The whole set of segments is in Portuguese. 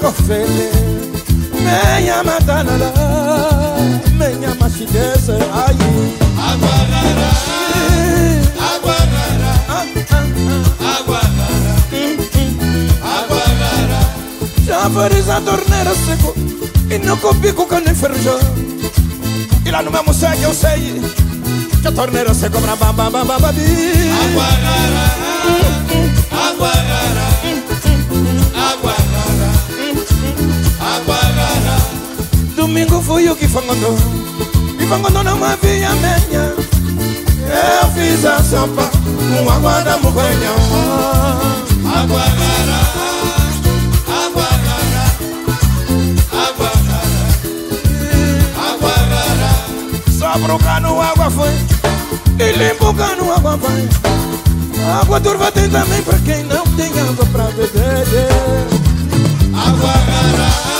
kofele. Menyama tanala menyama sidese ayi. Agwagara agwagara Já agwagara javariza torneira seco e não copico que nem ferrujão e lá no mesmo que eu sei que a torneira seco pra babababababim agwagara Eu que fangandou E fangandou não havia menha Eu fiz a sopa Com água da muganha Água rara, água rara, água rara, água rara. Só brocando água foi E limpando água vai Água turva tem também pra quem não tem água pra beber Água rara,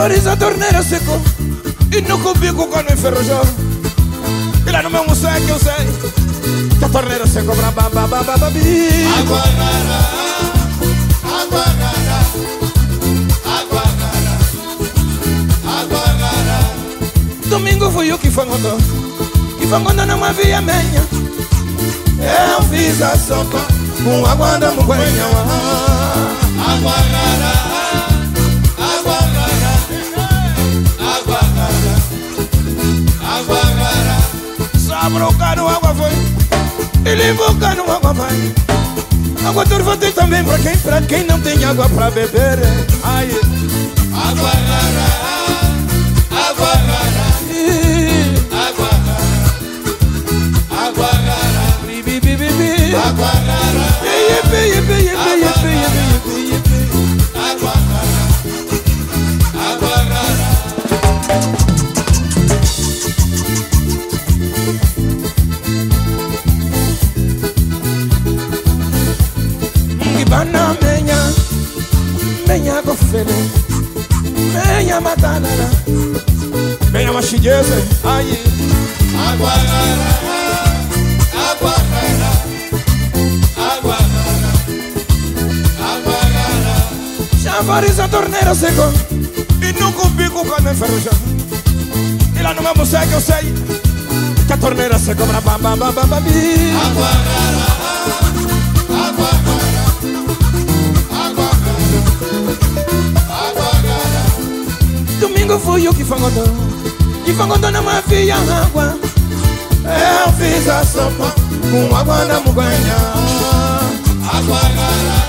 Já variza a torneira secou E no cubico quando enferrujou E lá no meu museu é que eu sei Que a torneira secou Bra ba ba ba ba ba bi. Água rara, água rara, água rara, água rara. Domingo fui eu que fangondou Que fangondou não havia menha Eu fiz a sopa Com água da muguenha Água rara, Só brocando água foi. E limpando água vai Água turva tem também pra quem, pra quem não tem água pra beber. Ai, Água rara, bana menya menya gofene menya matanana menya mashigeze ayi aguarara aguarara aguarara aguarara chavariza torneira seco e nunca o bico quando enferruja e lá no meu museu que eu sei que a torneira seco bam bam bam bam bam. aguarara Que fangondou não havia água Eu fiz a sopa Com água da muganha Água rara,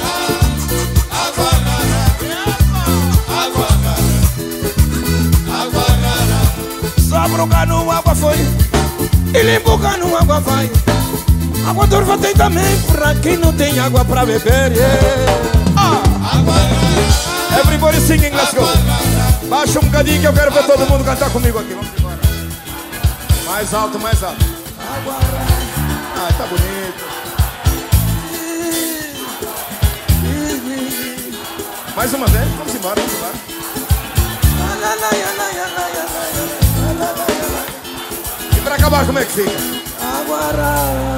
água água água rara. Só brocando água foi E limpando água vai Água turva tem também Pra quem não tem água pra beber yeah. ah. Everybody singing, let's go Baixa um bocadinho que eu quero ver todo mundo cantar comigo aqui. Vamos embora. Mais alto, mais alto. Ah, tá bonito. Mais uma vez, vamos embora, vamos embora. E pra acabar como é que fica? Aguará